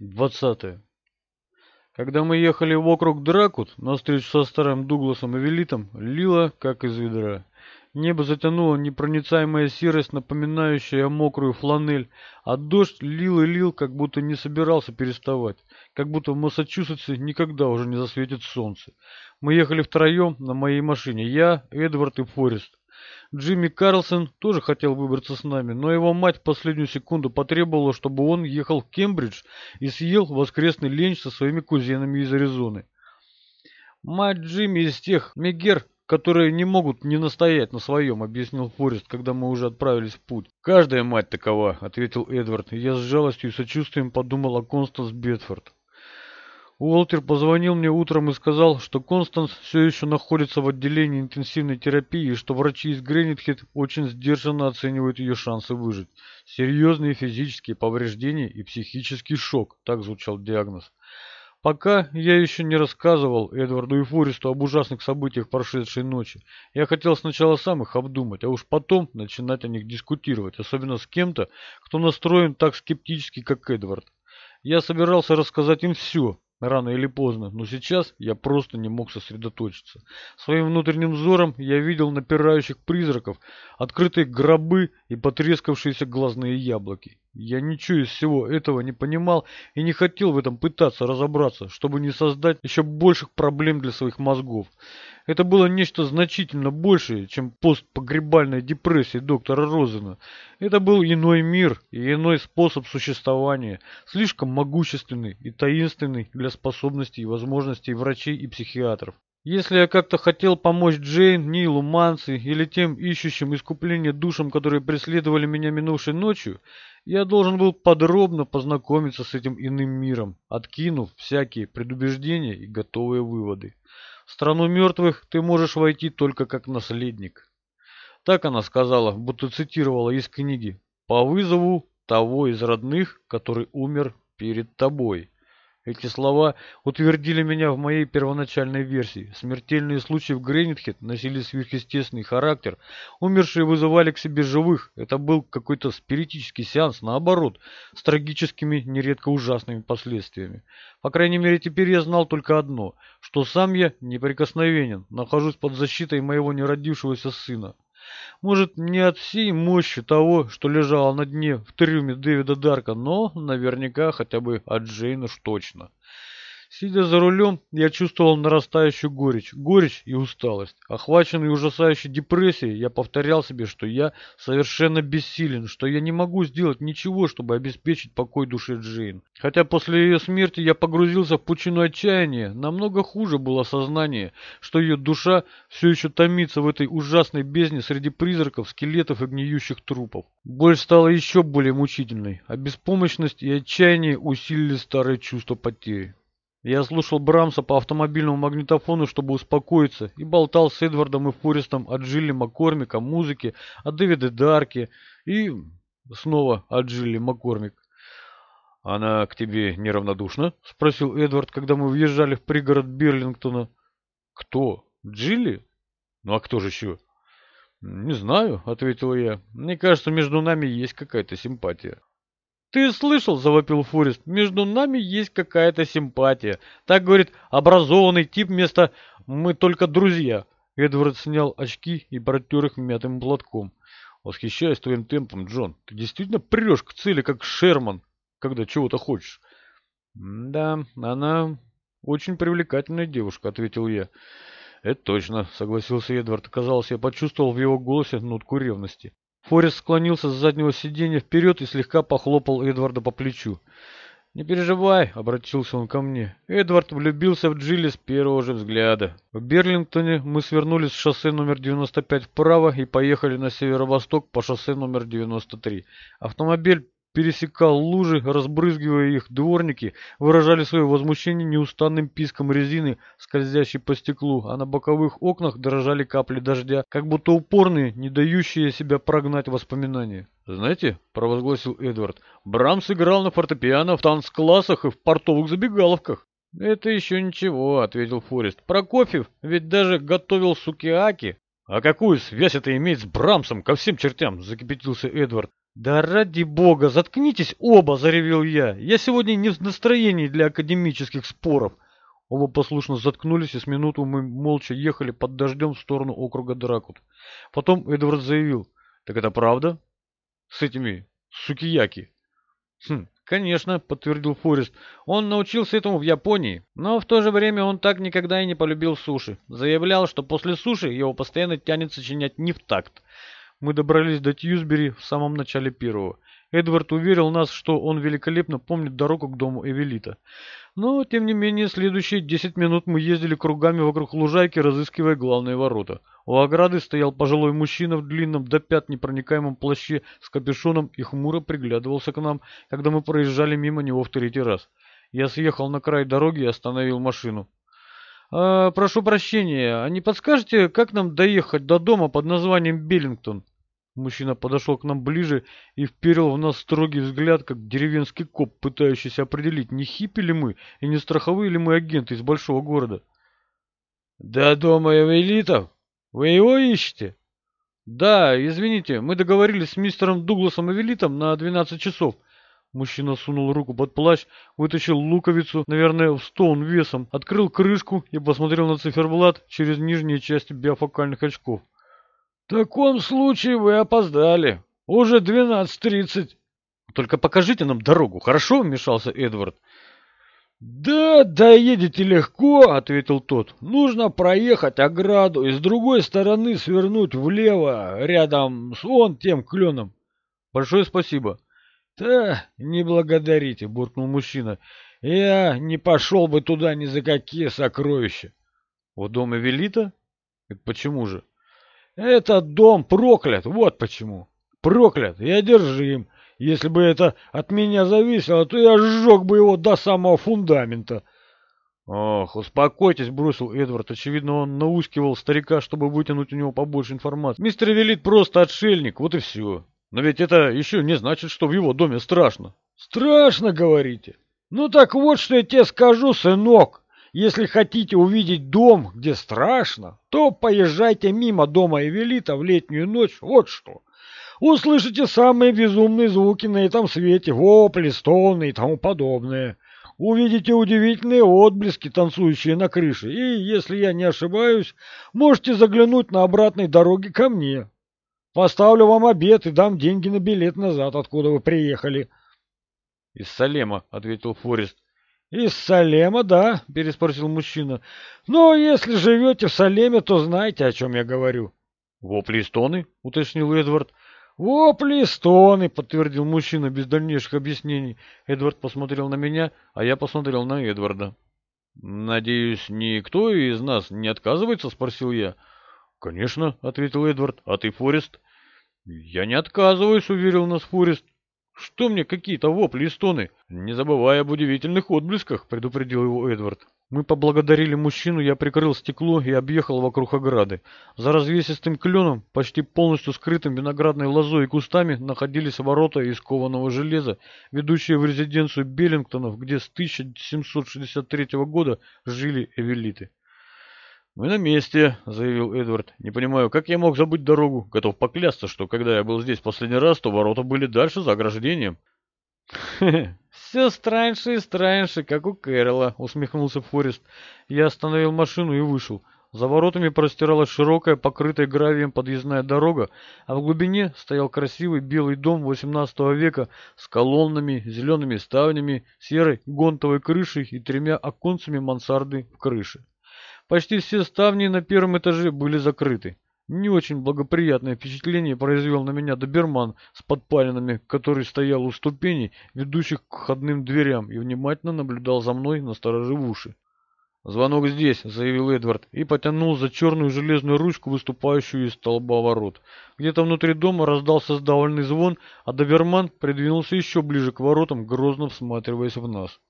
20. Когда мы ехали в округ Дракут, на встречу со старым Дугласом и Велитом, лило, как из ведра. Небо затянуло непроницаемая серость, напоминающая мокрую фланель, а дождь лил и лил, как будто не собирался переставать, как будто в Массачусетсе никогда уже не засветит солнце. Мы ехали втроем на моей машине, я, Эдвард и Форест. Джимми Карлсон тоже хотел выбраться с нами, но его мать в последнюю секунду потребовала, чтобы он ехал в Кембридж и съел воскресный ленч со своими кузенами из Аризоны. Мать Джимми из тех мегер, которые не могут не настоять на своем, объяснил Форест, когда мы уже отправились в путь. «Каждая мать такова», — ответил Эдвард, я с жалостью и сочувствием подумал о Констанс Бетфорд. Уолтер позвонил мне утром и сказал, что Констанс все еще находится в отделении интенсивной терапии и что врачи из Гренитхед очень сдержанно оценивают ее шансы выжить. Серьезные физические повреждения и психический шок, так звучал диагноз. Пока я еще не рассказывал Эдварду и Форесту об ужасных событиях прошедшей ночи. Я хотел сначала сам их обдумать, а уж потом начинать о них дискутировать, особенно с кем-то, кто настроен так скептически, как Эдвард. Я собирался рассказать им все, рано или поздно, но сейчас я просто не мог сосредоточиться. Своим внутренним взором я видел напирающих призраков, открытые гробы и потрескавшиеся глазные яблоки. Я ничего из всего этого не понимал и не хотел в этом пытаться разобраться, чтобы не создать еще больших проблем для своих мозгов. Это было нечто значительно большее, чем постпогребальная депрессия доктора Розена. Это был иной мир и иной способ существования, слишком могущественный и таинственный для способностей и возможностей врачей и психиатров. Если я как-то хотел помочь Джейн, Нилу, Манси или тем ищущим искупление душам, которые преследовали меня минувшей ночью, я должен был подробно познакомиться с этим иным миром, откинув всякие предубеждения и готовые выводы. В страну мертвых ты можешь войти только как наследник. Так она сказала, будто цитировала из книги «По вызову того из родных, который умер перед тобой». Эти слова утвердили меня в моей первоначальной версии. Смертельные случаи в Гренитхед носили сверхъестественный характер. Умершие вызывали к себе живых. Это был какой-то спиритический сеанс, наоборот, с трагическими, нередко ужасными последствиями. По крайней мере, теперь я знал только одно, что сам я неприкосновенен, нахожусь под защитой моего неродившегося сына. Может, не от всей мощи того, что лежало на дне в трюме Дэвида Дарка, но наверняка хотя бы от Джейн уж точно. Сидя за рулем, я чувствовал нарастающую горечь, горечь и усталость. Охваченный ужасающей депрессией, я повторял себе, что я совершенно бессилен, что я не могу сделать ничего, чтобы обеспечить покой души Джейн. Хотя после ее смерти я погрузился в пучину отчаяния, намного хуже было сознание, что ее душа все еще томится в этой ужасной бездне среди призраков, скелетов и гниющих трупов. Боль стала еще более мучительной, а беспомощность и отчаяние усилили старое чувство потери. Я слушал Брамса по автомобильному магнитофону, чтобы успокоиться, и болтал с Эдвардом и Форестом о Джилли Маккормик, о музыке, о Дэвиде Дарке и снова о Джилли Маккормик. «Она к тебе неравнодушна?» — спросил Эдвард, когда мы въезжали в пригород Берлингтона. «Кто? Джилли? Ну а кто же еще?» «Не знаю», — ответил я. «Мне кажется, между нами есть какая-то симпатия». «Ты слышал?» – завопил Форест. «Между нами есть какая-то симпатия. Так, говорит, образованный тип вместо «мы только друзья». Эдвард снял очки и протер их мятым платком. «Восхищаюсь твоим темпом, Джон. Ты действительно прешь к цели, как Шерман, когда чего-то хочешь». «Да, она очень привлекательная девушка», — ответил я. «Это точно», — согласился Эдвард. Казалось, я почувствовал в его голосе нотку ревности. Форест склонился с заднего сиденья вперед и слегка похлопал Эдварда по плечу. «Не переживай», — обратился он ко мне. Эдвард влюбился в Джилли с первого же взгляда. В Берлингтоне мы свернули с шоссе номер 95 вправо и поехали на северо-восток по шоссе номер 93. Автомобиль пересекал лужи, разбрызгивая их, дворники выражали свое возмущение неустанным писком резины, скользящей по стеклу, а на боковых окнах дрожали капли дождя, как будто упорные, не дающие себя прогнать воспоминания. «Знаете», — провозгласил Эдвард, — «Брамс играл на фортепиано в танцклассах и в портовых забегаловках». «Это еще ничего», — ответил Форест. «Прокофьев ведь даже готовил сукиаки». «А какую связь это имеет с Брамсом ко всем чертям?» — закипятился Эдвард. «Да ради бога, заткнитесь оба!» – заревел я. «Я сегодня не в настроении для академических споров». Оба послушно заткнулись, и с минуту мы молча ехали под дождем в сторону округа Дракут. Потом Эдвард заявил. «Так это правда? С этими сукияки?» «Хм, конечно», — подтвердил Форест. «Он научился этому в Японии, но в то же время он так никогда и не полюбил суши. Заявлял, что после суши его постоянно тянет сочинять не в такт. Мы добрались до Тьюсбери в самом начале первого. Эдвард уверил нас, что он великолепно помнит дорогу к дому Эвелита. Но, тем не менее, следующие десять минут мы ездили кругами вокруг лужайки, разыскивая главные ворота. У ограды стоял пожилой мужчина в длинном до пят непроникаемом плаще с капюшоном и хмуро приглядывался к нам, когда мы проезжали мимо него в третий раз. Я съехал на край дороги и остановил машину. «А, «Прошу прощения, а не подскажете, как нам доехать до дома под названием Беллингтон?» Мужчина подошел к нам ближе и вперил в нас строгий взгляд, как деревенский коп, пытающийся определить, не хиппи ли мы и не страховые ли мы агенты из большого города. «До дома Эвелитов? Вы его ищете?» «Да, извините, мы договорились с мистером Дугласом Эвелитом на 12 часов». Мужчина сунул руку под плащ, вытащил луковицу, наверное, в стоун весом, открыл крышку и посмотрел на циферблат через нижние части биофокальных очков. В таком случае вы опоздали. Уже двенадцать тридцать. Только покажите нам дорогу, хорошо? Вмешался Эдвард. «Да, доедете легко», — ответил тот. «Нужно проехать ограду и с другой стороны свернуть влево, рядом с он тем кленом». «Большое спасибо». «Да, не благодарите», — буркнул мужчина. «Я не пошел бы туда ни за какие сокровища». «В доме Велита? Это почему же?» Этот дом проклят, вот почему. Проклят и одержим. Если бы это от меня зависело, то я сжег бы его до самого фундамента. Ох, успокойтесь, бросил Эдвард. Очевидно, он наускивал старика, чтобы вытянуть у него побольше информации. Мистер Велит просто отшельник, вот и все. Но ведь это еще не значит, что в его доме страшно. Страшно, говорите? Ну так вот, что я тебе скажу, сынок. Если хотите увидеть дом, где страшно, то поезжайте мимо дома Эвелита в летнюю ночь, вот что. Услышите самые безумные звуки на этом свете, вопли, стоны и тому подобное. Увидите удивительные отблески, танцующие на крыше, и, если я не ошибаюсь, можете заглянуть на обратной дороге ко мне. Поставлю вам обед и дам деньги на билет назад, откуда вы приехали. — Из Салема, — ответил Форест. «Из Салема, да?» — переспросил мужчина. «Но если живете в Салеме, то знаете, о чем я говорю». «Вопли и стоны?» — уточнил Эдвард. «Вопли и стоны!» — подтвердил мужчина без дальнейших объяснений. Эдвард посмотрел на меня, а я посмотрел на Эдварда. «Надеюсь, никто из нас не отказывается?» — спросил я. «Конечно», — ответил Эдвард. «А ты, Форест?» «Я не отказываюсь», — уверил нас Форест. «Что мне какие-то вопли и стоны? Не забывай об удивительных отблесках», — предупредил его Эдвард. Мы поблагодарили мужчину, я прикрыл стекло и объехал вокруг ограды. За развесистым кленом, почти полностью скрытым виноградной лозой и кустами, находились ворота из кованого железа, ведущие в резиденцию Беллингтонов, где с 1763 года жили эвелиты. «Мы на месте», — заявил Эдвард. «Не понимаю, как я мог забыть дорогу? Готов поклясться, что когда я был здесь последний раз, то ворота были дальше за ограждением». «Все страньше и страньше, как у Кэрола», — усмехнулся Форест. Я остановил машину и вышел. За воротами простиралась широкая, покрытая гравием подъездная дорога, а в глубине стоял красивый белый дом XVIII века с колоннами, зелеными ставнями, серой гонтовой крышей и тремя оконцами мансарды в крыше. Почти все ставни на первом этаже были закрыты. Не очень благоприятное впечатление произвел на меня доберман с подпалинами, который стоял у ступеней, ведущих к входным дверям, и внимательно наблюдал за мной, насторожив уши. «Звонок здесь», — заявил Эдвард, и потянул за черную железную ручку, выступающую из столба ворот. Где-то внутри дома раздался сдавленный звон, а доберман придвинулся еще ближе к воротам, грозно всматриваясь в нас.